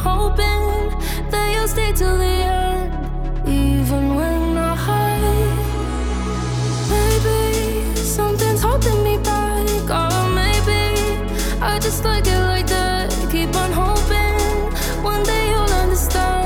hoping that you'll stay till the end, even when I hide. Maybe something's holding me back, or maybe I just like it like that. Keep on hoping one day you'll understand